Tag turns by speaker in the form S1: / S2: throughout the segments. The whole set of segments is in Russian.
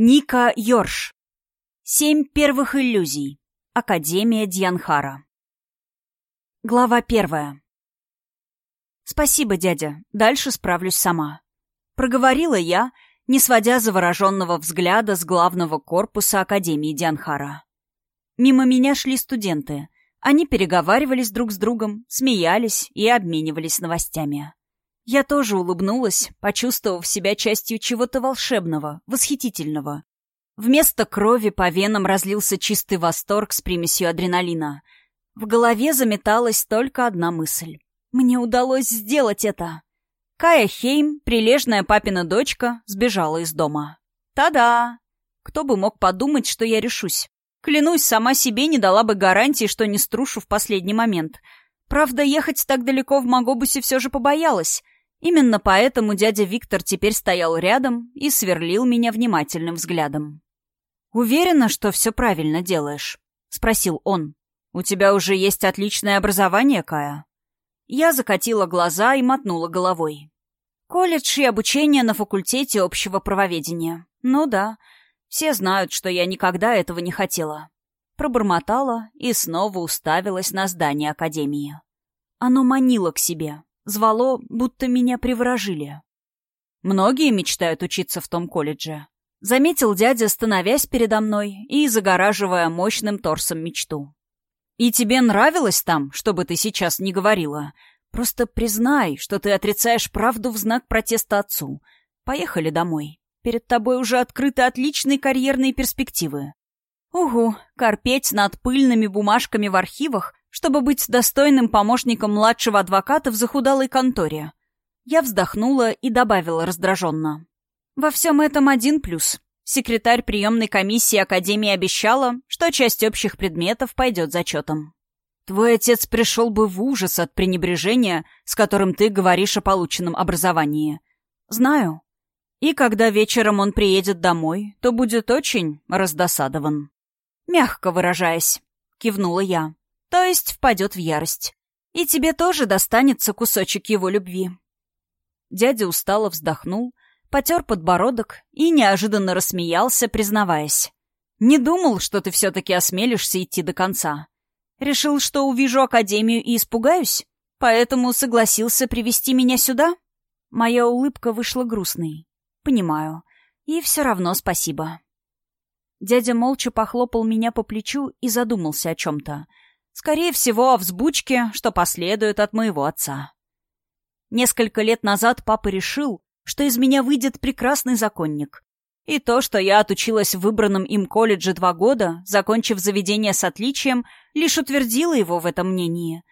S1: Ника Йорш. Семь первых иллюзий. Академия Дьянхара. Глава первая. «Спасибо, дядя. Дальше справлюсь сама». Проговорила я, не сводя завороженного взгляда с главного корпуса Академии Дьянхара. Мимо меня шли студенты. Они переговаривались друг с другом, смеялись и обменивались новостями. Я тоже улыбнулась, почувствовав себя частью чего-то волшебного, восхитительного. Вместо крови по венам разлился чистый восторг с примесью адреналина. В голове заметалась только одна мысль. Мне удалось сделать это. Кая Хейм, прилежная папина дочка, сбежала из дома. Та-да! Кто бы мог подумать, что я решусь. Клянусь, сама себе не дала бы гарантии, что не струшу в последний момент. Правда, ехать так далеко в Магобусе все же побоялась — Именно поэтому дядя Виктор теперь стоял рядом и сверлил меня внимательным взглядом. «Уверена, что все правильно делаешь?» — спросил он. «У тебя уже есть отличное образование, Кая?» Я закатила глаза и мотнула головой. «Колледж и обучение на факультете общего правоведения. Ну да, все знают, что я никогда этого не хотела». Пробормотала и снова уставилась на здание Академии. Оно манило к себе, Звало, будто меня приворожили. Многие мечтают учиться в том колледже. Заметил дядя, становясь передо мной и загораживая мощным торсом мечту. «И тебе нравилось там, что бы ты сейчас не говорила? Просто признай, что ты отрицаешь правду в знак протеста отцу. Поехали домой. Перед тобой уже открыты отличные карьерные перспективы». «Угу, корпеть над пыльными бумажками в архивах чтобы быть достойным помощником младшего адвоката в захудалой конторе. Я вздохнула и добавила раздраженно. Во всем этом один плюс. Секретарь приемной комиссии Академии обещала, что часть общих предметов пойдет зачетом. Твой отец пришел бы в ужас от пренебрежения, с которым ты говоришь о полученном образовании. Знаю. И когда вечером он приедет домой, то будет очень раздосадован. Мягко выражаясь, кивнула я то есть впадет в ярость. И тебе тоже достанется кусочек его любви. Дядя устало вздохнул, потер подбородок и неожиданно рассмеялся, признаваясь. «Не думал, что ты все-таки осмелишься идти до конца. Решил, что увижу Академию и испугаюсь, поэтому согласился привести меня сюда?» Моя улыбка вышла грустной. «Понимаю. И все равно спасибо». Дядя молча похлопал меня по плечу и задумался о чем-то — Скорее всего, о взбучке, что последует от моего отца. Несколько лет назад папа решил, что из меня выйдет прекрасный законник. И то, что я отучилась в выбранном им колледже два года, закончив заведение с отличием, лишь утвердило его в этом мнении.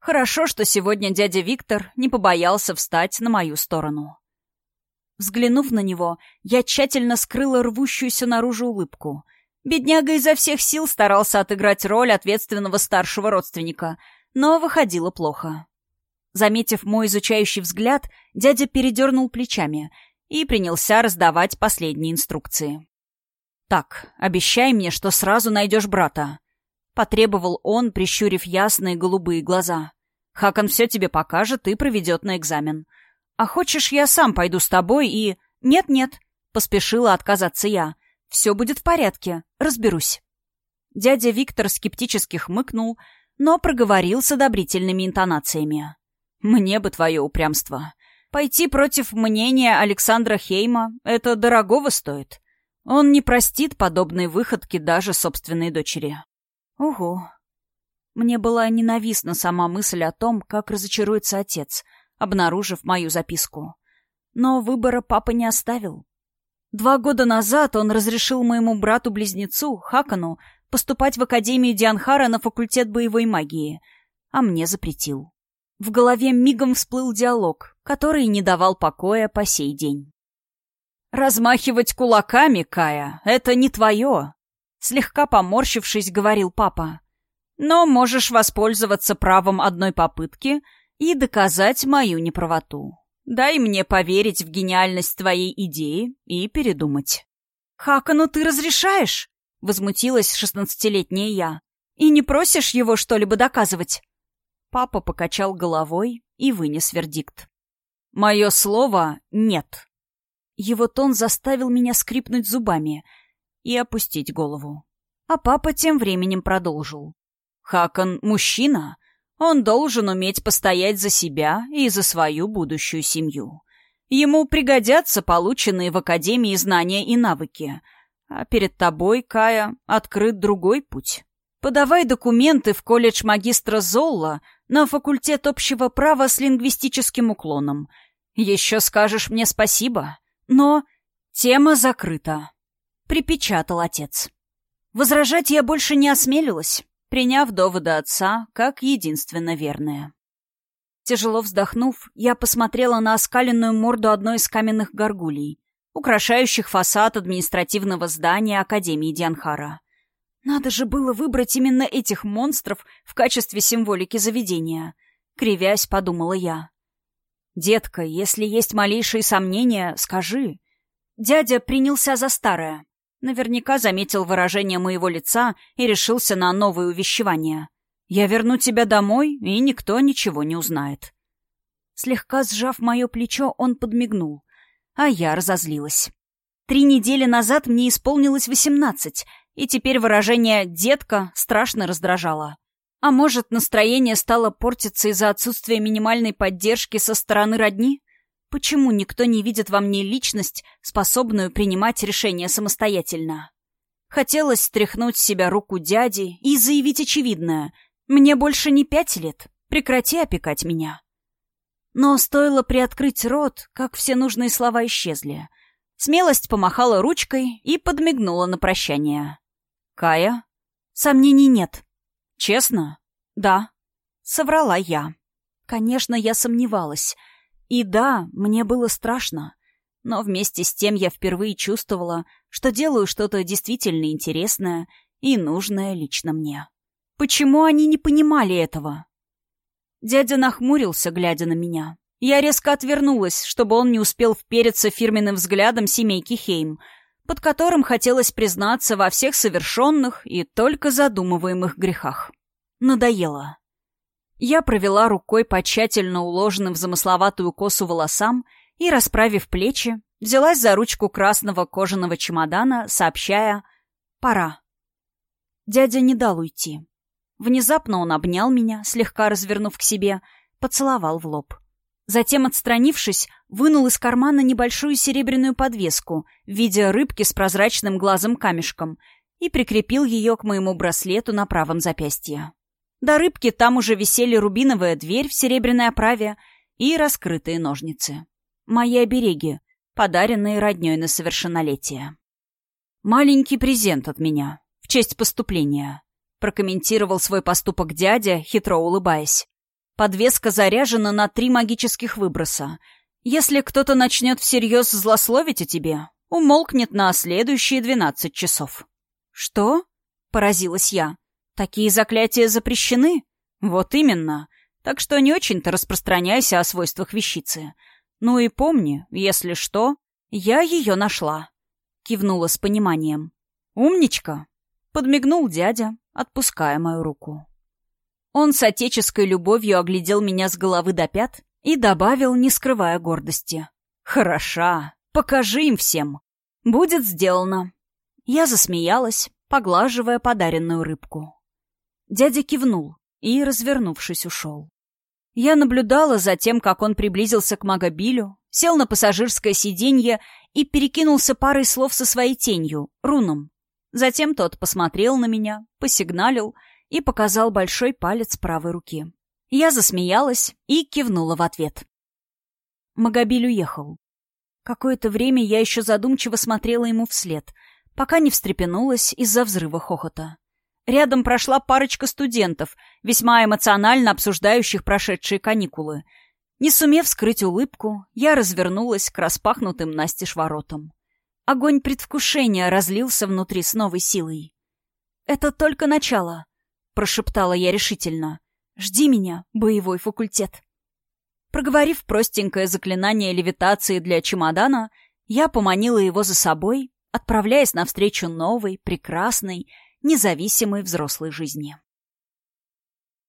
S1: Хорошо, что сегодня дядя Виктор не побоялся встать на мою сторону. Взглянув на него, я тщательно скрыла рвущуюся наружу улыбку — Бедняга изо всех сил старался отыграть роль ответственного старшего родственника, но выходило плохо. Заметив мой изучающий взгляд, дядя передернул плечами и принялся раздавать последние инструкции. «Так, обещай мне, что сразу найдешь брата», — потребовал он, прищурив ясные голубые глаза. «Хакон все тебе покажет и проведет на экзамен. А хочешь, я сам пойду с тобой и...» «Нет-нет», — поспешила отказаться я. Все будет в порядке, разберусь. Дядя Виктор скептически хмыкнул, но проговорил с одобрительными интонациями. «Мне бы твое упрямство. Пойти против мнения Александра Хейма — это дорогого стоит. Он не простит подобные выходки даже собственной дочери». «Угу». Мне была ненавистна сама мысль о том, как разочаруется отец, обнаружив мою записку. Но выбора папа не оставил. Два года назад он разрешил моему брату-близнецу, Хакану, поступать в Академию Дианхара на факультет боевой магии, а мне запретил. В голове мигом всплыл диалог, который не давал покоя по сей день. «Размахивать кулаками, Кая, это не твое!» Слегка поморщившись, говорил папа. «Но можешь воспользоваться правом одной попытки и доказать мою неправоту. Дай мне поверить в гениальность твоей идеи и передумать. «Хакану ты разрешаешь?» — возмутилась шестнадцатилетняя я. «И не просишь его что-либо доказывать?» Папа покачал головой и вынес вердикт. «Мое слово — нет». Его тон заставил меня скрипнуть зубами и опустить голову. А папа тем временем продолжил. «Хакон — мужчина. Он должен уметь постоять за себя и за свою будущую семью. Ему пригодятся полученные в Академии знания и навыки. А перед тобой, Кая, открыт другой путь. Подавай документы в колледж магистра Золла на факультет общего права с лингвистическим уклоном. Еще скажешь мне спасибо, но тема закрыта. Припечатал отец. Возражать я больше не осмелилась, приняв доводы отца как единственно верные. Тяжело вздохнув, я посмотрела на оскаленную морду одной из каменных горгулей, украшающих фасад административного здания Академии Дианхара. Надо же было выбрать именно этих монстров в качестве символики заведения. Кривясь, подумала я. «Детка, если есть малейшие сомнения, скажи». Дядя принялся за старое. Наверняка заметил выражение моего лица и решился на новое увещевание. «Я верну тебя домой, и никто ничего не узнает». Слегка сжав мое плечо, он подмигнул, а я разозлилась. Три недели назад мне исполнилось восемнадцать, и теперь выражение «детка» страшно раздражало. А может, настроение стало портиться из-за отсутствия минимальной поддержки со стороны родни? Почему никто не видит во мне личность, способную принимать решения самостоятельно? Хотелось стряхнуть с себя руку дяди и заявить очевидное. «Мне больше не пять лет. Прекрати опекать меня». Но стоило приоткрыть рот, как все нужные слова исчезли. Смелость помахала ручкой и подмигнула на прощание. «Кая?» «Сомнений нет». «Честно?» «Да». Соврала я. Конечно, я сомневалась. И да, мне было страшно. Но вместе с тем я впервые чувствовала, что делаю что-то действительно интересное и нужное лично мне. Почему они не понимали этого? Дядя нахмурился, глядя на меня. Я резко отвернулась, чтобы он не успел впериться фирменным взглядом семейки Хейм — под которым хотелось признаться во всех совершенных и только задумываемых грехах. Надоело. Я провела рукой по тщательно уложенным в замысловатую косу волосам и, расправив плечи, взялась за ручку красного кожаного чемодана, сообщая «Пора». Дядя не дал уйти. Внезапно он обнял меня, слегка развернув к себе, поцеловал в лоб. Затем, отстранившись, вынул из кармана небольшую серебряную подвеску в виде рыбки с прозрачным глазом-камешком и прикрепил ее к моему браслету на правом запястье. До рыбки там уже висели рубиновая дверь в серебряной оправе и раскрытые ножницы. Мои обереги, подаренные родней на совершеннолетие. «Маленький презент от меня, в честь поступления», прокомментировал свой поступок дядя, хитро улыбаясь. Подвеска заряжена на три магических выброса. Если кто-то начнет всерьез злословить о тебе, умолкнет на следующие двенадцать часов. «Что?» — поразилась я. «Такие заклятия запрещены?» «Вот именно. Так что не очень-то распространяйся о свойствах вещицы. Ну и помни, если что, я ее нашла». Кивнула с пониманием. «Умничка!» — подмигнул дядя, отпуская мою руку. Он с отеческой любовью оглядел меня с головы до пят и добавил, не скрывая гордости. «Хороша! Покажи им всем! Будет сделано!» Я засмеялась, поглаживая подаренную рыбку. Дядя кивнул и, развернувшись, ушел. Я наблюдала за тем, как он приблизился к Магобилю, сел на пассажирское сиденье и перекинулся парой слов со своей тенью, руном. Затем тот посмотрел на меня, посигналил — и показал большой палец правой руки. Я засмеялась и кивнула в ответ. Магобиль уехал. Какое-то время я еще задумчиво смотрела ему вслед, пока не встрепенулась из-за взрыва хохота. Рядом прошла парочка студентов, весьма эмоционально обсуждающих прошедшие каникулы. Не сумев скрыть улыбку, я развернулась к распахнутым настежь воротам. Огонь предвкушения разлился внутри с новой силой. Это только начало. — прошептала я решительно. «Жди меня, боевой факультет». Проговорив простенькое заклинание левитации для чемодана, я поманила его за собой, отправляясь навстречу новой, прекрасной, независимой взрослой жизни.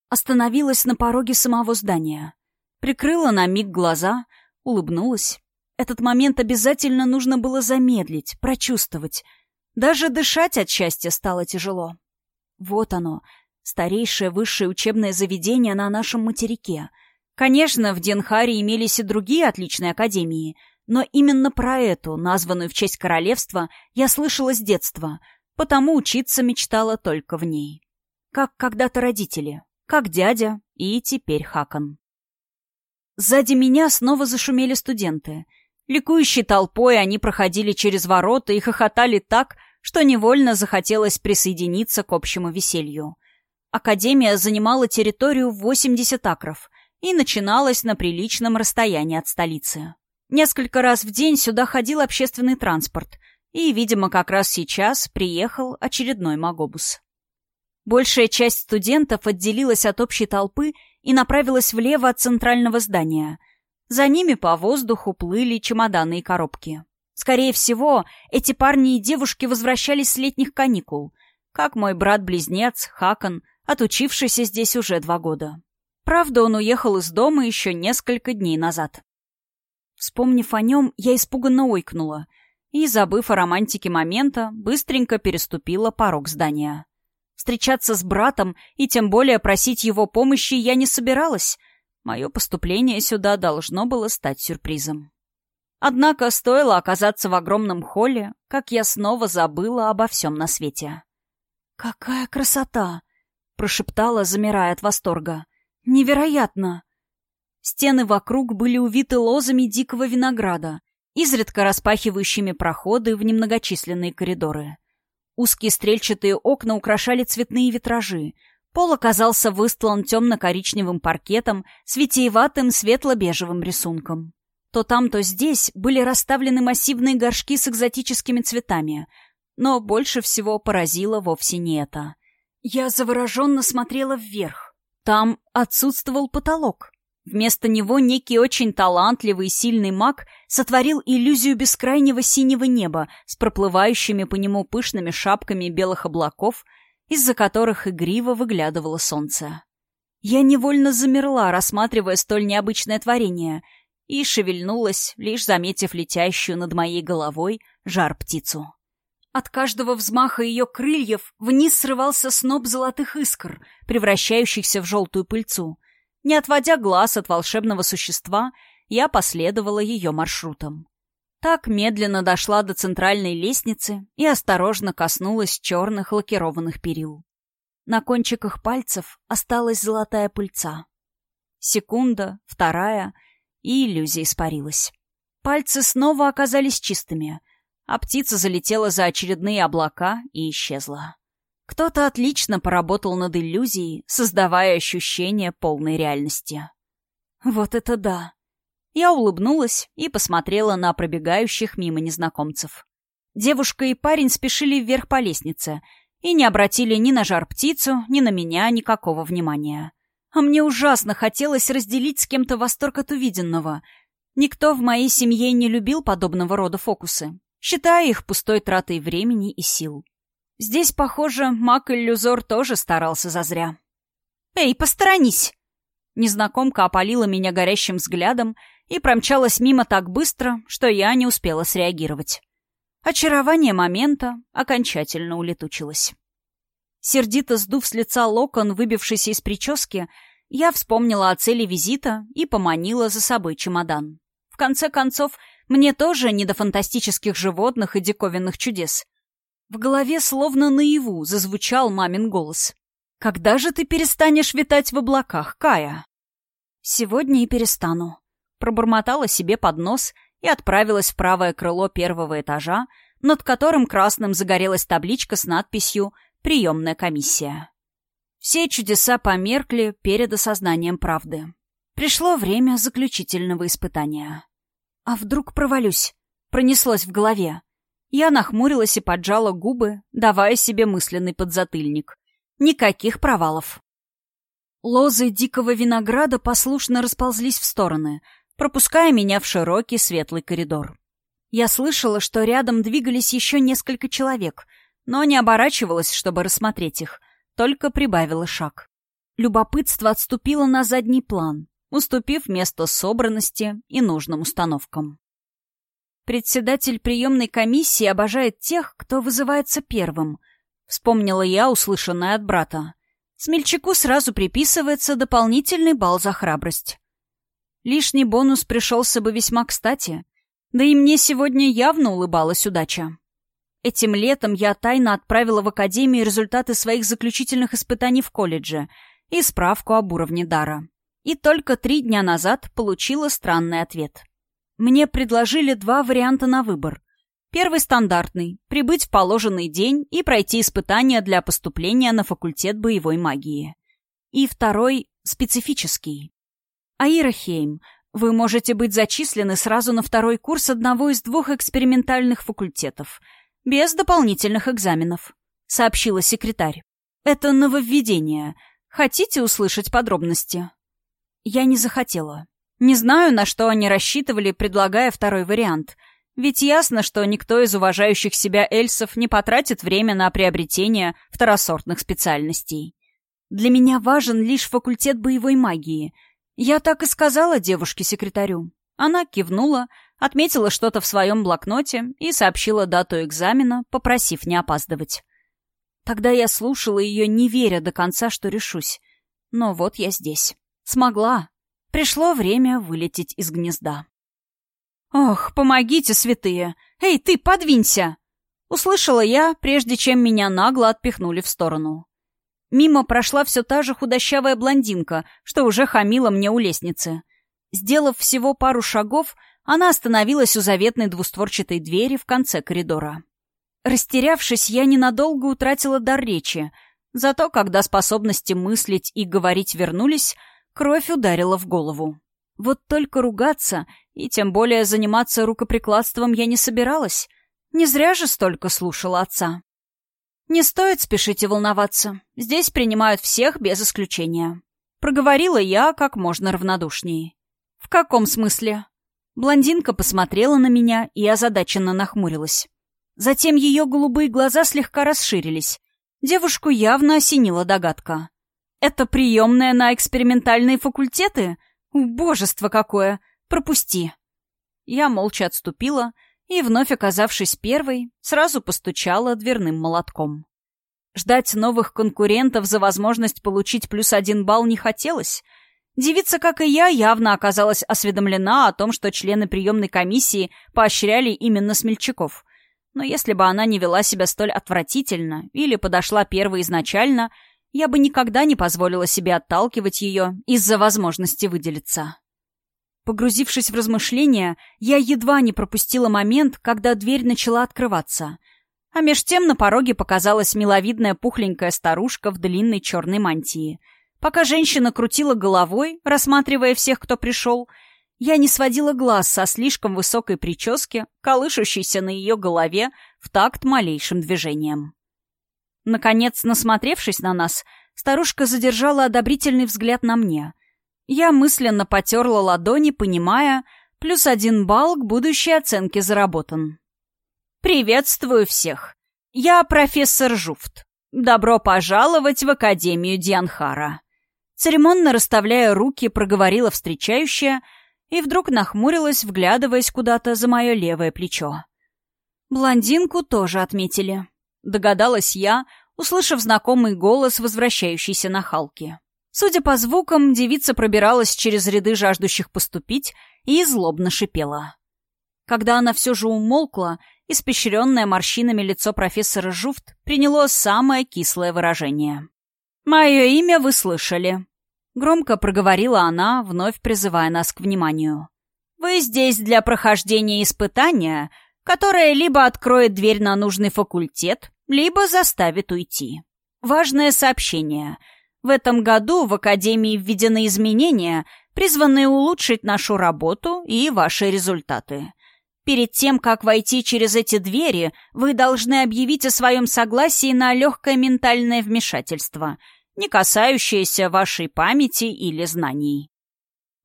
S1: Остановилась на пороге самого здания. Прикрыла на миг глаза, улыбнулась. Этот момент обязательно нужно было замедлить, прочувствовать. Даже дышать от счастья стало тяжело. Вот оно, старейшее высшее учебное заведение на нашем материке. Конечно, в Денхаре имелись и другие отличные академии, но именно про эту, названную в честь королевства, я слышала с детства, потому учиться мечтала только в ней. Как когда-то родители, как дядя и теперь Хакон. Сзади меня снова зашумели студенты. Ликующей толпой они проходили через ворота и хохотали так, что невольно захотелось присоединиться к общему веселью. Академия занимала территорию в 80 акров и начиналась на приличном расстоянии от столицы. Несколько раз в день сюда ходил общественный транспорт, и, видимо, как раз сейчас приехал очередной магобус. Большая часть студентов отделилась от общей толпы и направилась влево от центрального здания. За ними по воздуху плыли чемоданы и коробки. Скорее всего, эти парни и девушки возвращались с летних каникул, как мой брат-близнец Хакон, отучившийся здесь уже два года. Правда, он уехал из дома еще несколько дней назад. Вспомнив о нем, я испуганно ойкнула и, забыв о романтике момента, быстренько переступила порог здания. Встречаться с братом и тем более просить его помощи я не собиралась. Мое поступление сюда должно было стать сюрпризом. Однако стоило оказаться в огромном холле, как я снова забыла обо всем на свете. «Какая красота!» — прошептала, замирая от восторга. «Невероятно!» Стены вокруг были увиты лозами дикого винограда, изредка распахивающими проходы в немногочисленные коридоры. Узкие стрельчатые окна украшали цветные витражи. Пол оказался выстлан темно-коричневым паркетом с витиеватым светло-бежевым рисунком. То там, то здесь были расставлены массивные горшки с экзотическими цветами. Но больше всего поразило вовсе не это. Я завороженно смотрела вверх. Там отсутствовал потолок. Вместо него некий очень талантливый и сильный маг сотворил иллюзию бескрайнего синего неба с проплывающими по нему пышными шапками белых облаков, из-за которых игриво выглядывало солнце. Я невольно замерла, рассматривая столь необычное творение — и шевельнулась, лишь заметив летящую над моей головой жар-птицу. От каждого взмаха ее крыльев вниз срывался сноп золотых искр, превращающихся в желтую пыльцу. Не отводя глаз от волшебного существа, я последовала ее маршрутом. Так медленно дошла до центральной лестницы и осторожно коснулась черных лакированных перил. На кончиках пальцев осталась золотая пыльца. Секунда, вторая — и иллюзия испарилась. Пальцы снова оказались чистыми, а птица залетела за очередные облака и исчезла. Кто-то отлично поработал над иллюзией, создавая ощущение полной реальности. Вот это да! Я улыбнулась и посмотрела на пробегающих мимо незнакомцев. Девушка и парень спешили вверх по лестнице и не обратили ни на жар птицу, ни на меня никакого внимания. А мне ужасно хотелось разделить с кем-то восторг от увиденного. Никто в моей семье не любил подобного рода фокусы, считая их пустой тратой времени и сил. Здесь, похоже, маг-иллюзор тоже старался зазря. «Эй, посторонись!» Незнакомка опалила меня горящим взглядом и промчалась мимо так быстро, что я не успела среагировать. Очарование момента окончательно улетучилось. Сердито сдув с лица локон, выбившийся из прически, я вспомнила о цели визита и поманила за собой чемодан. В конце концов, мне тоже не до фантастических животных и диковинных чудес. В голове словно наяву зазвучал мамин голос. «Когда же ты перестанешь витать в облаках, Кая?» «Сегодня и перестану», — пробормотала себе под нос и отправилась в правое крыло первого этажа, над которым красным загорелась табличка с надписью «Приемная комиссия». Все чудеса померкли перед осознанием правды. Пришло время заключительного испытания. А вдруг провалюсь? Пронеслось в голове. Я нахмурилась и поджала губы, давая себе мысленный подзатыльник. Никаких провалов. Лозы дикого винограда послушно расползлись в стороны, пропуская меня в широкий светлый коридор. Я слышала, что рядом двигались еще несколько человек, но не оборачивалась, чтобы рассмотреть их только прибавила шаг. Любопытство отступило на задний план, уступив место собранности и нужным установкам. Председатель приемной комиссии обожает тех, кто вызывается первым. Вспомнила я, услышанное от брата. Смельчаку сразу приписывается дополнительный балл за храбрость. Лишний бонус пришелся бы весьма кстати. Да и мне сегодня явно улыбалась удача. Этим летом я тайно отправила в академию результаты своих заключительных испытаний в колледже и справку об уровне дара. И только три дня назад получила странный ответ. Мне предложили два варианта на выбор. Первый стандартный — прибыть в положенный день и пройти испытания для поступления на факультет боевой магии. И второй — специфический. Аира Хейм, вы можете быть зачислены сразу на второй курс одного из двух экспериментальных факультетов — «Без дополнительных экзаменов», — сообщила секретарь. «Это нововведение. Хотите услышать подробности?» Я не захотела. Не знаю, на что они рассчитывали, предлагая второй вариант. Ведь ясно, что никто из уважающих себя эльсов не потратит время на приобретение второсортных специальностей. Для меня важен лишь факультет боевой магии. Я так и сказала девушке-секретарю. Она кивнула, отметила что-то в своем блокноте и сообщила дату экзамена, попросив не опаздывать. Тогда я слушала ее, не веря до конца, что решусь. Но вот я здесь. Смогла. Пришло время вылететь из гнезда. «Ох, помогите, святые! Эй, ты, подвинься!» Услышала я, прежде чем меня нагло отпихнули в сторону. Мимо прошла все та же худощавая блондинка, что уже хамила мне у лестницы. Сделав всего пару шагов, она остановилась у заветной двустворчатой двери в конце коридора. Растерявшись, я ненадолго утратила дар речи, зато когда способности мыслить и говорить вернулись, кровь ударила в голову. Вот только ругаться и тем более заниматься рукоприкладством я не собиралась. Не зря же столько слушала отца. «Не стоит спешить и волноваться. Здесь принимают всех без исключения». Проговорила я как можно равнодушнее. «В каком смысле?» Блондинка посмотрела на меня и озадаченно нахмурилась. Затем ее голубые глаза слегка расширились. Девушку явно осенила догадка. «Это приемная на экспериментальные факультеты? Убожество какое! Пропусти!» Я молча отступила и, вновь оказавшись первой, сразу постучала дверным молотком. Ждать новых конкурентов за возможность получить плюс один балл не хотелось — Девица, как и я, явно оказалась осведомлена о том, что члены приемной комиссии поощряли именно смельчаков. Но если бы она не вела себя столь отвратительно или подошла первой изначально, я бы никогда не позволила себе отталкивать ее из-за возможности выделиться. Погрузившись в размышления, я едва не пропустила момент, когда дверь начала открываться. А меж тем на пороге показалась миловидная пухленькая старушка в длинной черной мантии — Пока женщина крутила головой, рассматривая всех, кто пришел, я не сводила глаз со слишком высокой прически, колышущейся на ее голове в такт малейшим движением. Наконец, насмотревшись на нас, старушка задержала одобрительный взгляд на мне. Я мысленно потерла ладони, понимая, плюс один балл к будущей оценке заработан. «Приветствую всех! Я профессор Жуфт. Добро пожаловать в Академию Дианхара!» Церемонно расставляя руки, проговорила встречающая и вдруг нахмурилась, вглядываясь куда-то за мое левое плечо. Блондинку тоже отметили. Догадалась я, услышав знакомый голос, возвращающийся на Халке. Судя по звукам, девица пробиралась через ряды жаждущих поступить и злобно шипела. Когда она все же умолкла, испещренное морщинами лицо профессора Жуфт приняло самое кислое выражение. «Мое имя вы слышали», — громко проговорила она, вновь призывая нас к вниманию. «Вы здесь для прохождения испытания, которое либо откроет дверь на нужный факультет, либо заставит уйти. Важное сообщение. В этом году в Академии введены изменения, призванные улучшить нашу работу и ваши результаты. Перед тем, как войти через эти двери, вы должны объявить о своем согласии на легкое ментальное вмешательство — не касающиеся вашей памяти или знаний.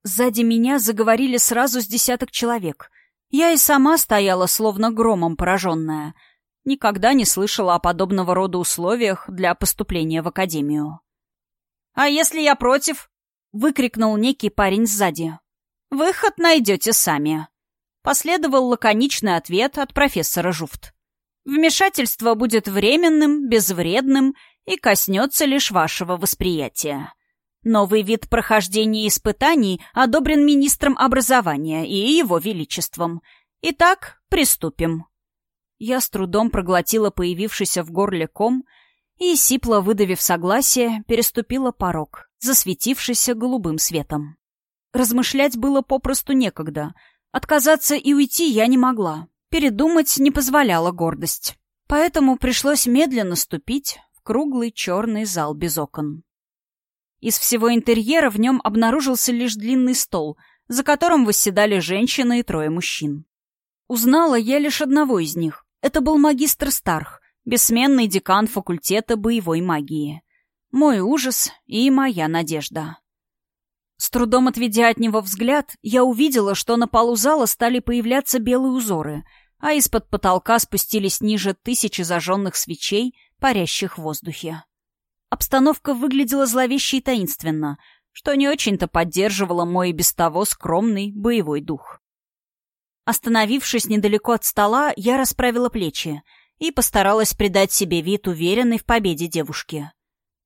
S1: Сзади меня заговорили сразу с десяток человек. Я и сама стояла, словно громом пораженная. Никогда не слышала о подобного рода условиях для поступления в академию. «А если я против?» — выкрикнул некий парень сзади. «Выход найдете сами». Последовал лаконичный ответ от профессора Жуфт. Вмешательство будет временным, безвредным и коснется лишь вашего восприятия. Новый вид прохождения испытаний одобрен министром образования и его величеством. Итак, приступим. Я с трудом проглотила появившийся в горле ком и, сипло выдавив согласие, переступила порог, засветившийся голубым светом. Размышлять было попросту некогда. Отказаться и уйти я не могла. Передумать не позволяла гордость. Поэтому пришлось медленно ступить в круглый черный зал без окон. Из всего интерьера в нем обнаружился лишь длинный стол, за которым восседали женщины и трое мужчин. Узнала я лишь одного из них. Это был магистр Старх, бессменный декан факультета боевой магии. Мой ужас и моя надежда. С трудом отведя от него взгляд, я увидела, что на полу зала стали появляться белые узоры — а из-под потолка спустились ниже тысячи зажженных свечей, парящих в воздухе. Обстановка выглядела зловеще и таинственно, что не очень-то поддерживало мой без того скромный боевой дух. Остановившись недалеко от стола, я расправила плечи и постаралась придать себе вид уверенной в победе девушки.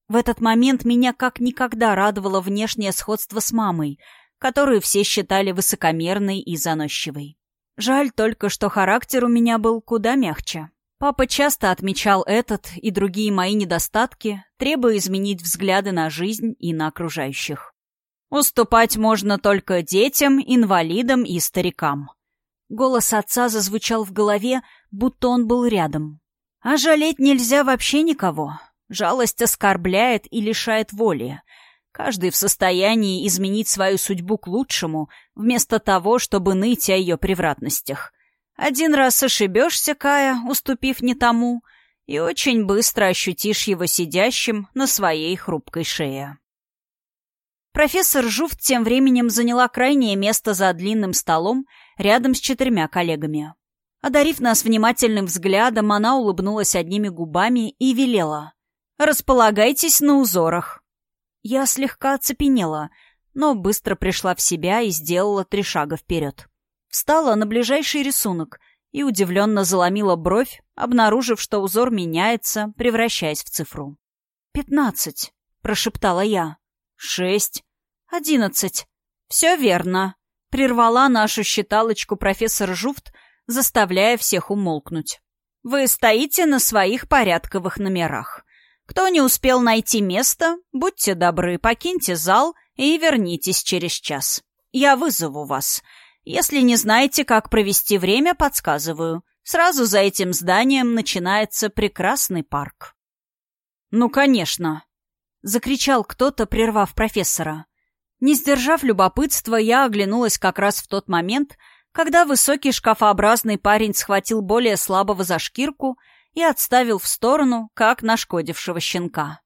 S1: В этот момент меня как никогда радовало внешнее сходство с мамой, которую все считали высокомерной и заносчивой. Жаль только, что характер у меня был куда мягче. Папа часто отмечал этот и другие мои недостатки, требуя изменить взгляды на жизнь и на окружающих. Уступать можно только детям, инвалидам и старикам. Голос отца зазвучал в голове, будто он был рядом. А жалеть нельзя вообще никого. Жалость оскорбляет и лишает воли. Каждый в состоянии изменить свою судьбу к лучшему, вместо того, чтобы ныть о ее превратностях. Один раз ошибешься, Кая, уступив не тому, и очень быстро ощутишь его сидящим на своей хрупкой шее. Профессор Жуфт тем временем заняла крайнее место за длинным столом рядом с четырьмя коллегами. Одарив нас внимательным взглядом, она улыбнулась одними губами и велела. «Располагайтесь на узорах». Я слегка оцепенела, но быстро пришла в себя и сделала три шага вперед. Встала на ближайший рисунок и удивленно заломила бровь, обнаружив, что узор меняется, превращаясь в цифру. «Пятнадцать», — прошептала я. «Шесть. Одиннадцать. Все верно», — прервала нашу считалочку профессор Жуфт, заставляя всех умолкнуть. «Вы стоите на своих порядковых номерах. Кто не успел найти место, будьте добры, покиньте зал и вернитесь через час. Я вызову вас. Если не знаете, как провести время, подсказываю. Сразу за этим зданием начинается прекрасный парк. «Ну, конечно!» — закричал кто-то, прервав профессора. Не сдержав любопытства, я оглянулась как раз в тот момент, когда высокий шкафообразный парень схватил более слабого за шкирку — и отставил в сторону, как нашкодившего щенка.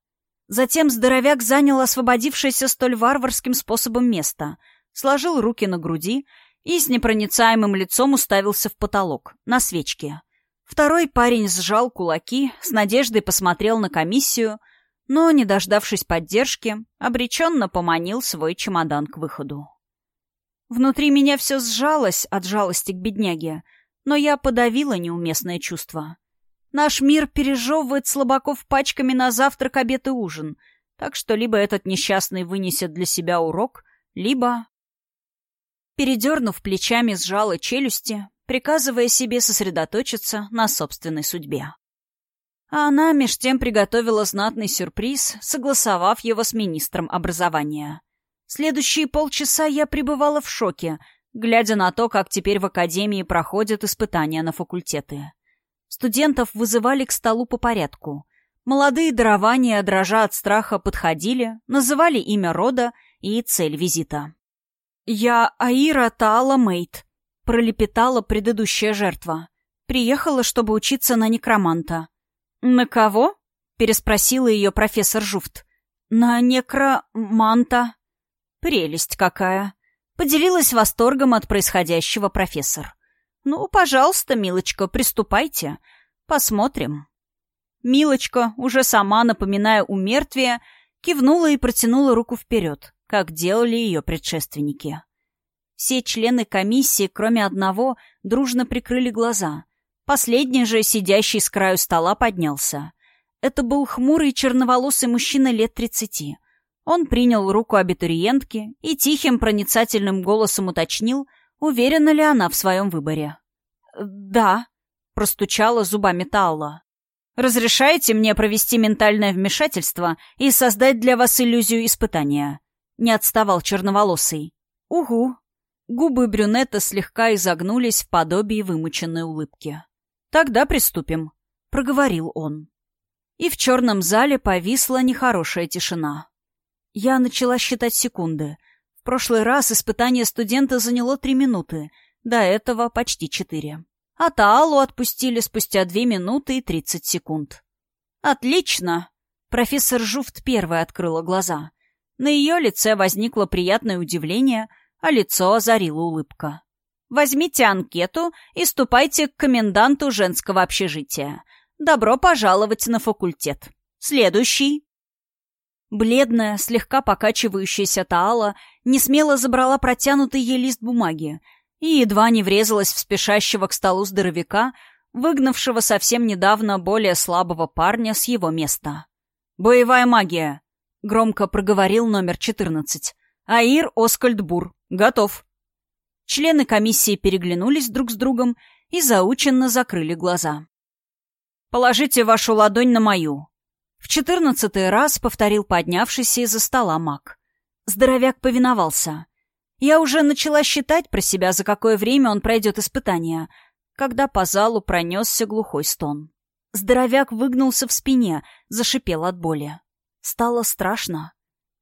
S1: Затем здоровяк занял освободившееся столь варварским способом место, сложил руки на груди и с непроницаемым лицом уставился в потолок, на свечке. Второй парень сжал кулаки, с надеждой посмотрел на комиссию, но, не дождавшись поддержки, обреченно поманил свой чемодан к выходу. Внутри меня все сжалось от жалости к бедняге, но я подавила неуместное чувство. Наш мир пережевывает слабаков пачками на завтрак, обед и ужин, так что либо этот несчастный вынесет для себя урок, либо... Передернув плечами, сжала челюсти, приказывая себе сосредоточиться на собственной судьбе. А она меж тем приготовила знатный сюрприз, согласовав его с министром образования. Следующие полчаса я пребывала в шоке, глядя на то, как теперь в академии проходят испытания на факультеты. Студентов вызывали к столу по порядку. Молодые дарования, дрожа от страха, подходили, называли имя рода и цель визита. «Я Аира Таала Мейт», — пролепетала предыдущая жертва. «Приехала, чтобы учиться на некроманта». «На кого?» — переспросила ее профессор Жуфт. «На некроманта». «Прелесть какая!» — поделилась восторгом от происходящего профессор. «Ну, пожалуйста, Милочка, приступайте. Посмотрим». Милочка, уже сама напоминая умертвие, кивнула и протянула руку вперед, как делали ее предшественники. Все члены комиссии, кроме одного, дружно прикрыли глаза. Последний же, сидящий с краю стола, поднялся. Это был хмурый черноволосый мужчина лет тридцати. Он принял руку абитуриентки и тихим проницательным голосом уточнил, уверена ли она в своем выборе. «Да», — простучала зубами Талла. «Разрешаете мне провести ментальное вмешательство и создать для вас иллюзию испытания?» Не отставал черноволосый. «Угу». Губы брюнета слегка изогнулись в подобии вымученной улыбки. «Тогда приступим», — проговорил он. И в черном зале повисла нехорошая тишина. Я начала считать секунды. В прошлый раз испытание студента заняло три минуты, до этого почти четыре. А Таалу отпустили спустя две минуты и тридцать секунд. «Отлично!» Профессор Жуфт первой открыла глаза. На ее лице возникло приятное удивление, а лицо озарила улыбка. «Возьмите анкету и ступайте к коменданту женского общежития. Добро пожаловать на факультет. Следующий». Бледная, слегка покачивающаяся Таала несмело забрала протянутый ей лист бумаги и едва не врезалась в спешащего к столу здоровяка, выгнавшего совсем недавно более слабого парня с его места. «Боевая магия!» — громко проговорил номер 14. «Аир Оскальдбур. Готов». Члены комиссии переглянулись друг с другом и заученно закрыли глаза. «Положите вашу ладонь на мою». В четырнадцатый раз повторил поднявшийся из-за стола маг. Здоровяк повиновался. Я уже начала считать про себя, за какое время он пройдет испытание, когда по залу пронесся глухой стон. Здоровяк выгнулся в спине, зашипел от боли. Стало страшно.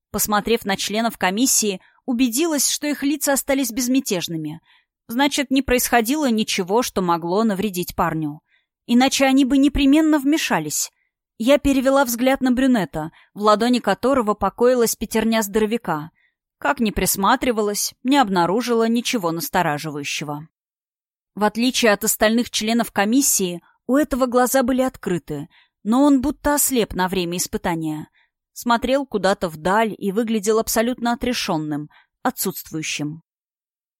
S1: Посмотрев на членов комиссии, убедилась, что их лица остались безмятежными. Значит, не происходило ничего, что могло навредить парню. Иначе они бы непременно вмешались. Я перевела взгляд на брюнета, в ладони которого покоилась пятерня здоровяка. Как ни присматривалась, не обнаружила ничего настораживающего. В отличие от остальных членов комиссии, у этого глаза были открыты, но он будто ослеп на время испытания. Смотрел куда-то вдаль и выглядел абсолютно отрешенным, отсутствующим.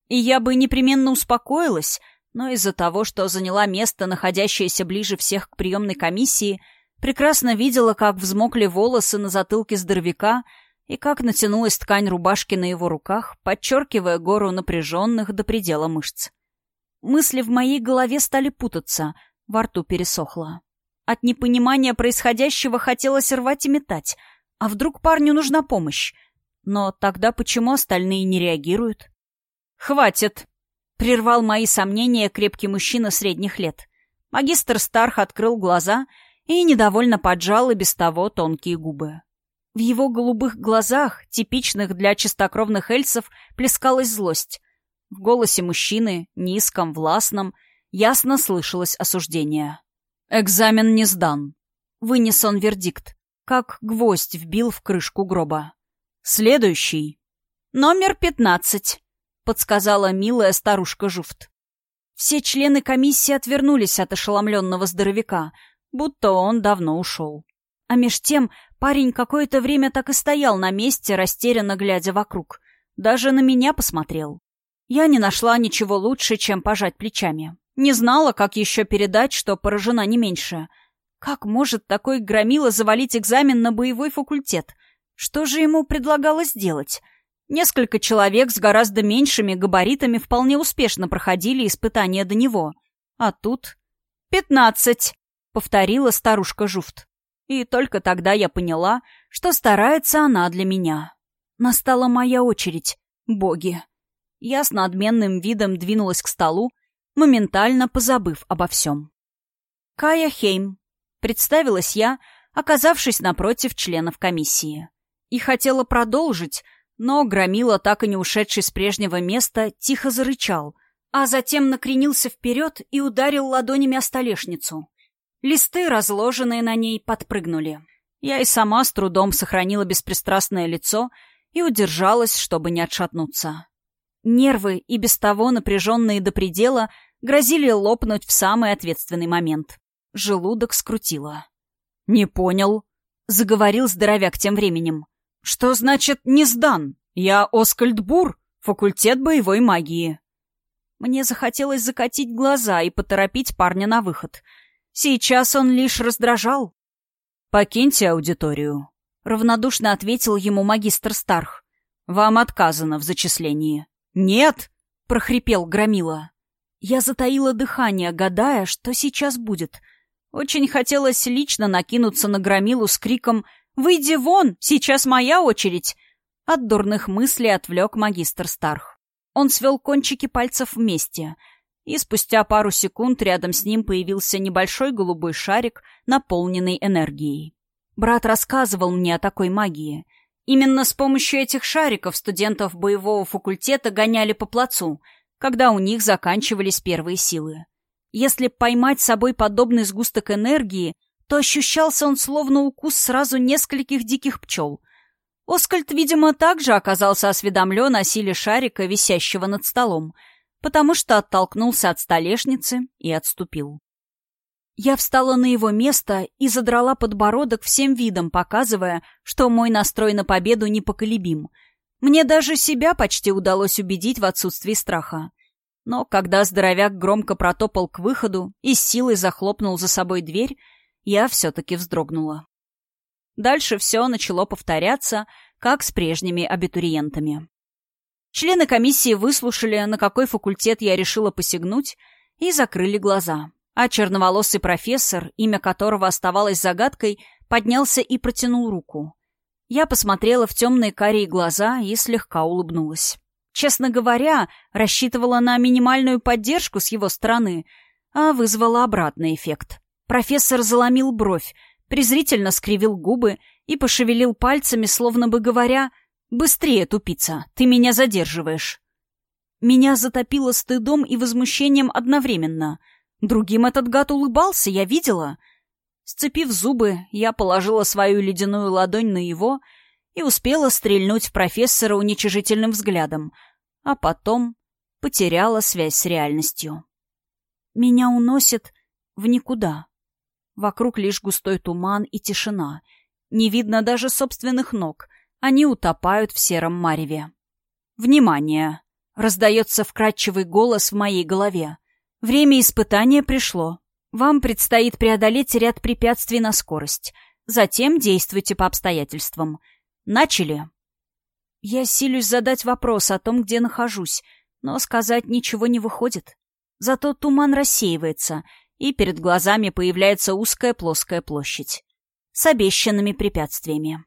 S1: И я бы непременно успокоилась, но из-за того, что заняла место, находящееся ближе всех к приемной комиссии, прекрасно видела, как взмокли волосы на затылке здоровяка и как натянулась ткань рубашки на его руках, подчеркивая гору напряженных до предела мышц. Мысли в моей голове стали путаться, во рту пересохло. От непонимания происходящего хотелось рвать и метать. А вдруг парню нужна помощь? Но тогда почему остальные не реагируют? «Хватит!» — прервал мои сомнения крепкий мужчина средних лет. Магистр Старх открыл глаза и недовольно поджал и без того тонкие губы. В его голубых глазах, типичных для чистокровных эльсов, плескалась злость. В голосе мужчины, низком, властном, ясно слышалось осуждение. «Экзамен не сдан», — вынес он вердикт, как гвоздь вбил в крышку гроба. «Следующий». «Номер пятнадцать», — подсказала милая старушка Жуфт. Все члены комиссии отвернулись от ошеломленного здоровяка, будто он давно ушел. А меж тем Парень какое-то время так и стоял на месте, растерянно глядя вокруг. Даже на меня посмотрел. Я не нашла ничего лучше, чем пожать плечами. Не знала, как еще передать, что поражена не меньше. Как может такой громила завалить экзамен на боевой факультет? Что же ему предлагалось сделать? Несколько человек с гораздо меньшими габаритами вполне успешно проходили испытания до него. А тут... «Пятнадцать!» — повторила старушка Жуфт. И только тогда я поняла, что старается она для меня. Настала моя очередь. Боги. Я с надменным видом двинулась к столу, моментально позабыв обо всем. Кая Хейм. Представилась я, оказавшись напротив членов комиссии. И хотела продолжить, но Громила, так и не ушедший с прежнего места, тихо зарычал, а затем накренился вперед и ударил ладонями о столешницу. Листы, разложенные на ней, подпрыгнули. Я и сама с трудом сохранила беспристрастное лицо и удержалась, чтобы не отшатнуться. Нервы, и без того напряженные до предела, грозили лопнуть в самый ответственный момент. Желудок скрутило. «Не понял», — заговорил здоровяк тем временем. «Что значит «не сдан»? Я Оскальд Бур, Факультет боевой магии». Мне захотелось закатить глаза и поторопить парня на выход. Сейчас он лишь раздражал. «Покиньте аудиторию», — равнодушно ответил ему магистр Старх. «Вам отказано в зачислении». «Нет!» — прохрипел Громила. Я затаила дыхание, гадая, что сейчас будет. Очень хотелось лично накинуться на Громилу с криком «Выйди вон! Сейчас моя очередь!» От дурных мыслей отвлек магистр Старх. Он свел кончики пальцев вместе, и спустя пару секунд рядом с ним появился небольшой голубой шарик, наполненный энергией. Брат рассказывал мне о такой магии. Именно с помощью этих шариков студентов боевого факультета гоняли по плацу, когда у них заканчивались первые силы. Если поймать собой подобный сгусток энергии, то ощущался он словно укус сразу нескольких диких пчел. Оскальд, видимо, также оказался осведомлен о силе шарика, висящего над столом, потому что оттолкнулся от столешницы и отступил. Я встала на его место и задрала подбородок всем видом, показывая, что мой настрой на победу непоколебим. Мне даже себя почти удалось убедить в отсутствии страха. Но когда здоровяк громко протопал к выходу и силой захлопнул за собой дверь, я все-таки вздрогнула. Дальше все начало повторяться, как с прежними абитуриентами. Члены комиссии выслушали, на какой факультет я решила посягнуть, и закрыли глаза а черноволосый профессор, имя которого оставалось загадкой, поднялся и протянул руку. Я посмотрела в темные карие глаза и слегка улыбнулась. Честно говоря, рассчитывала на минимальную поддержку с его стороны, а вызвала обратный эффект. Профессор заломил бровь, презрительно скривил губы и пошевелил пальцами, словно бы говоря «Быстрее, тупица, ты меня задерживаешь». Меня затопило стыдом и возмущением одновременно — Другим этот гад улыбался, я видела. Сцепив зубы, я положила свою ледяную ладонь на его и успела стрельнуть профессора уничижительным взглядом, а потом потеряла связь с реальностью. Меня уносит в никуда. Вокруг лишь густой туман и тишина. Не видно даже собственных ног. Они утопают в сером мареве. «Внимание!» — раздается вкрадчивый голос в моей голове. Время испытания пришло. Вам предстоит преодолеть ряд препятствий на скорость. Затем действуйте по обстоятельствам. Начали. Я силюсь задать вопрос о том, где нахожусь, но сказать ничего не выходит. Зато туман рассеивается, и перед глазами появляется узкая плоская площадь с обещанными препятствиями.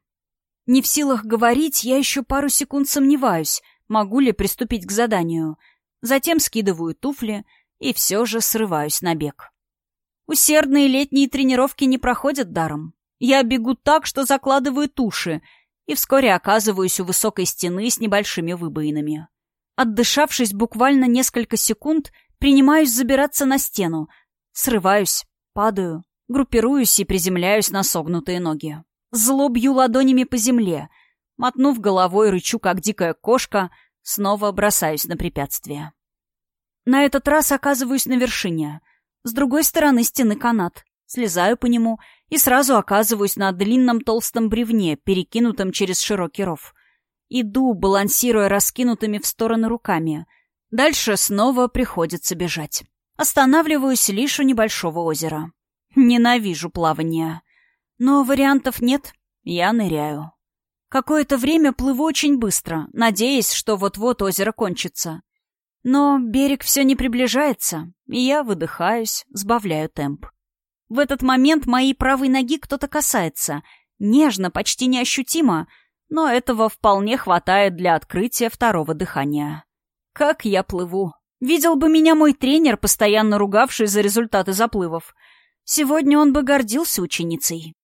S1: Не в силах говорить, я еще пару секунд сомневаюсь, могу ли приступить к заданию. Затем скидываю туфли — и все же срываюсь на бег. Усердные летние тренировки не проходят даром. Я бегу так, что закладываю туши, и вскоре оказываюсь у высокой стены с небольшими выбоинами. Отдышавшись буквально несколько секунд, принимаюсь забираться на стену. Срываюсь, падаю, группируюсь и приземляюсь на согнутые ноги. Зло бью ладонями по земле. Мотнув головой, рычу, как дикая кошка, снова бросаюсь на препятствие. На этот раз оказываюсь на вершине. С другой стороны стены канат. Слезаю по нему и сразу оказываюсь на длинном толстом бревне, перекинутом через широкий ров. Иду, балансируя раскинутыми в стороны руками. Дальше снова приходится бежать. Останавливаюсь лишь у небольшого озера. Ненавижу плавание. Но вариантов нет. Я ныряю. Какое-то время плыву очень быстро, надеясь, что вот-вот озеро кончится. Но берег все не приближается, и я выдыхаюсь, сбавляю темп. В этот момент моей правой ноги кто-то касается. Нежно, почти неощутимо, но этого вполне хватает для открытия второго дыхания. Как я плыву. Видел бы меня мой тренер, постоянно ругавший за результаты заплывов. Сегодня он бы гордился ученицей.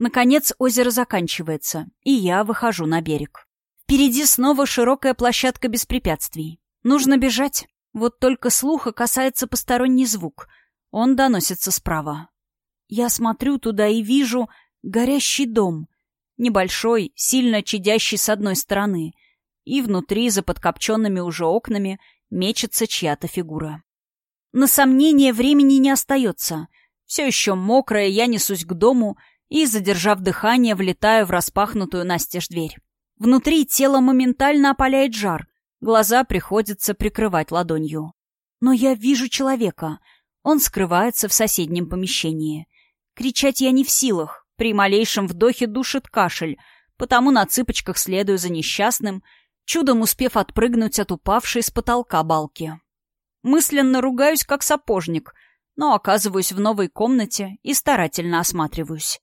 S1: Наконец озеро заканчивается, и я выхожу на берег. Впереди снова широкая площадка без препятствий. Нужно бежать. Вот только слуха касается посторонний звук. Он доносится справа. Я смотрю туда и вижу горящий дом. Небольшой, сильно чадящий с одной стороны. И внутри, за подкопченными уже окнами, мечется чья-то фигура. На сомнение времени не остается. Все еще мокрая, я несусь к дому и, задержав дыхание, влетаю в распахнутую настежь дверь. Внутри тело моментально опаляет жар, Глаза приходится прикрывать ладонью. Но я вижу человека. Он скрывается в соседнем помещении. Кричать я не в силах. При малейшем вдохе душит кашель, потому на цыпочках следую за несчастным, чудом успев отпрыгнуть от упавшей с потолка балки. Мысленно ругаюсь, как сапожник, но оказываюсь в новой комнате и старательно осматриваюсь.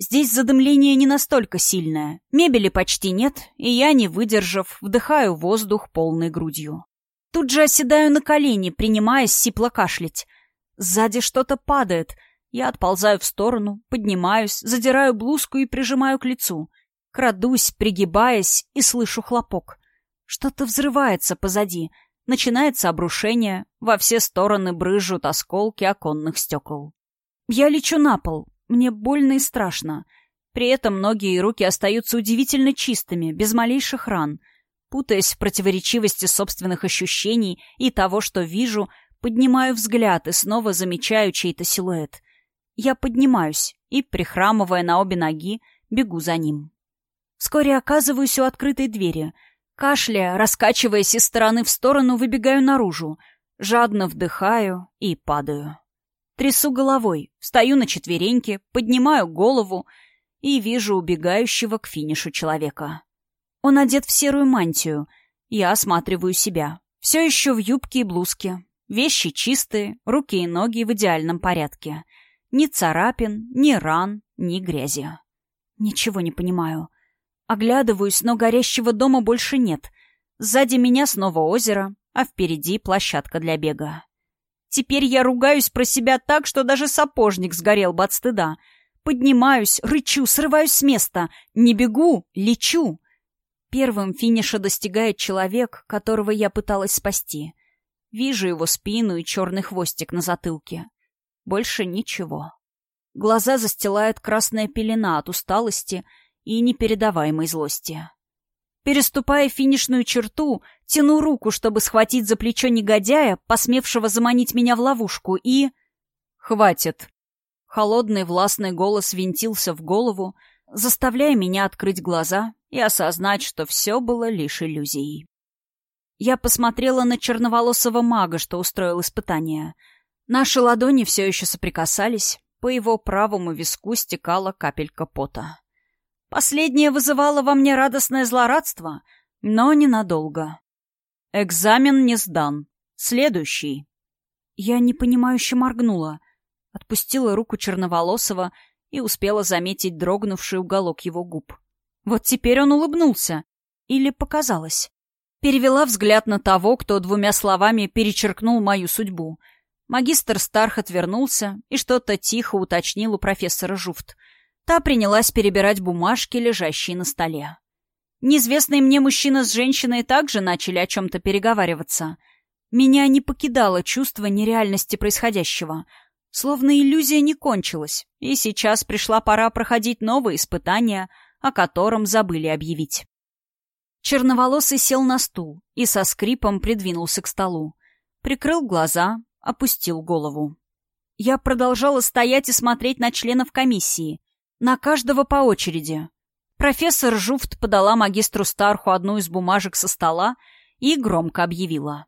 S1: Здесь задымление не настолько сильное, мебели почти нет, и я, не выдержав, вдыхаю воздух полной грудью. Тут же оседаю на колени, принимаясь сипло кашлять. Сзади что-то падает. Я отползаю в сторону, поднимаюсь, задираю блузку и прижимаю к лицу. Крадусь, пригибаясь, и слышу хлопок. Что-то взрывается позади. Начинается обрушение. Во все стороны брызжут осколки оконных стекол. Я лечу на пол. Мне больно и страшно. При этом ноги и руки остаются удивительно чистыми, без малейших ран. Путаясь в противоречивости собственных ощущений и того, что вижу, поднимаю взгляд и снова замечаю чей-то силуэт. Я поднимаюсь и, прихрамывая на обе ноги, бегу за ним. Вскоре оказываюсь у открытой двери — Кашляя, раскачиваясь из стороны в сторону, выбегаю наружу. Жадно вдыхаю и падаю. Трясу головой, встаю на четвереньки, поднимаю голову и вижу убегающего к финишу человека. Он одет в серую мантию. Я осматриваю себя. Все еще в юбке и блузке. Вещи чистые, руки и ноги в идеальном порядке. Ни царапин, ни ран, ни грязи. Ничего не понимаю. Оглядываюсь, но горящего дома больше нет. Сзади меня снова озеро, а впереди площадка для бега. Теперь я ругаюсь про себя так, что даже сапожник сгорел бы от стыда. Поднимаюсь, рычу, срываюсь с места. Не бегу, лечу. Первым финиша достигает человек, которого я пыталась спасти. Вижу его спину и черный хвостик на затылке. Больше ничего. Глаза застилает красная пелена от усталости — и непередаваемой злости. Переступая финишную черту, тяну руку, чтобы схватить за плечо негодяя, посмевшего заманить меня в ловушку, и... «Хватит!» Холодный властный голос винтился в голову, заставляя меня открыть глаза и осознать, что все было лишь иллюзией. Я посмотрела на черноволосого мага, что устроил испытание. Наши ладони все еще соприкасались, по его правому виску стекала капелька пота. Последнее вызывало во мне радостное злорадство, но ненадолго. Экзамен не сдан. Следующий. Я непонимающе моргнула, отпустила руку черноволосого и успела заметить дрогнувший уголок его губ. Вот теперь он улыбнулся. Или показалось. Перевела взгляд на того, кто двумя словами перечеркнул мою судьбу. Магистр Старх отвернулся и что-то тихо уточнил у профессора Жуфт — Та принялась перебирать бумажки, лежащие на столе. Неизвестные мне мужчина с женщиной также начали о чем-то переговариваться. Меня не покидало чувство нереальности происходящего. Словно иллюзия не кончилась, и сейчас пришла пора проходить новые испытания, о котором забыли объявить. Черноволосый сел на стул и со скрипом придвинулся к столу. Прикрыл глаза, опустил голову. Я продолжала стоять и смотреть на членов комиссии, на каждого по очереди. Профессор Жуфт подала магистру Старху одну из бумажек со стола и громко объявила.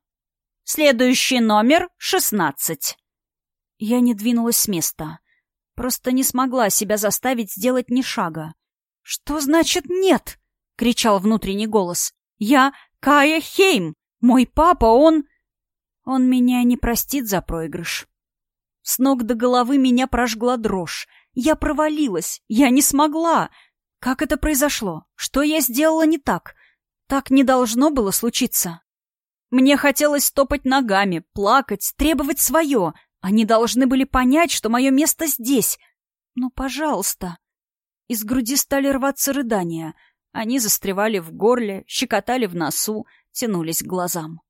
S1: «Следующий номер — шестнадцать». Я не двинулась с места. Просто не смогла себя заставить сделать ни шага. «Что значит нет?» — кричал внутренний голос. «Я Кая Хейм! Мой папа, он...» Он меня не простит за проигрыш. С ног до головы меня прожгла дрожь. Я провалилась. Я не смогла. Как это произошло? Что я сделала не так? Так не должно было случиться. Мне хотелось топать ногами, плакать, требовать свое. Они должны были понять, что мое место здесь. Ну, пожалуйста. Из груди стали рваться рыдания. Они застревали в горле, щекотали в носу, тянулись к глазам.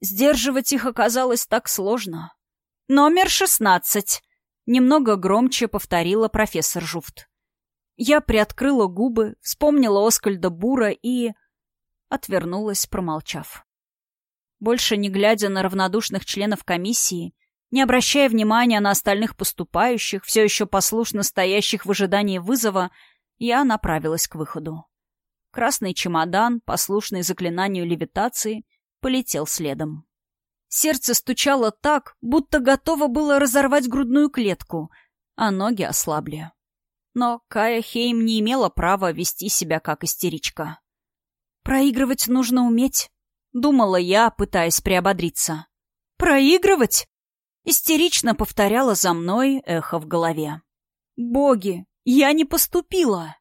S1: Сдерживать их оказалось так сложно. «Номер шестнадцать», Немного громче повторила профессор Жуфт. Я приоткрыла губы, вспомнила Оскальда Бура и... Отвернулась, промолчав. Больше не глядя на равнодушных членов комиссии, не обращая внимания на остальных поступающих, все еще послушно стоящих в ожидании вызова, я направилась к выходу. Красный чемодан, послушный заклинанию левитации, полетел следом. Сердце стучало так, будто готово было разорвать грудную клетку, а ноги ослабли. Но Кая Хейм не имела права вести себя как истеричка. «Проигрывать нужно уметь», — думала я, пытаясь приободриться. «Проигрывать?» — истерично повторяла за мной эхо в голове. «Боги, я не поступила!»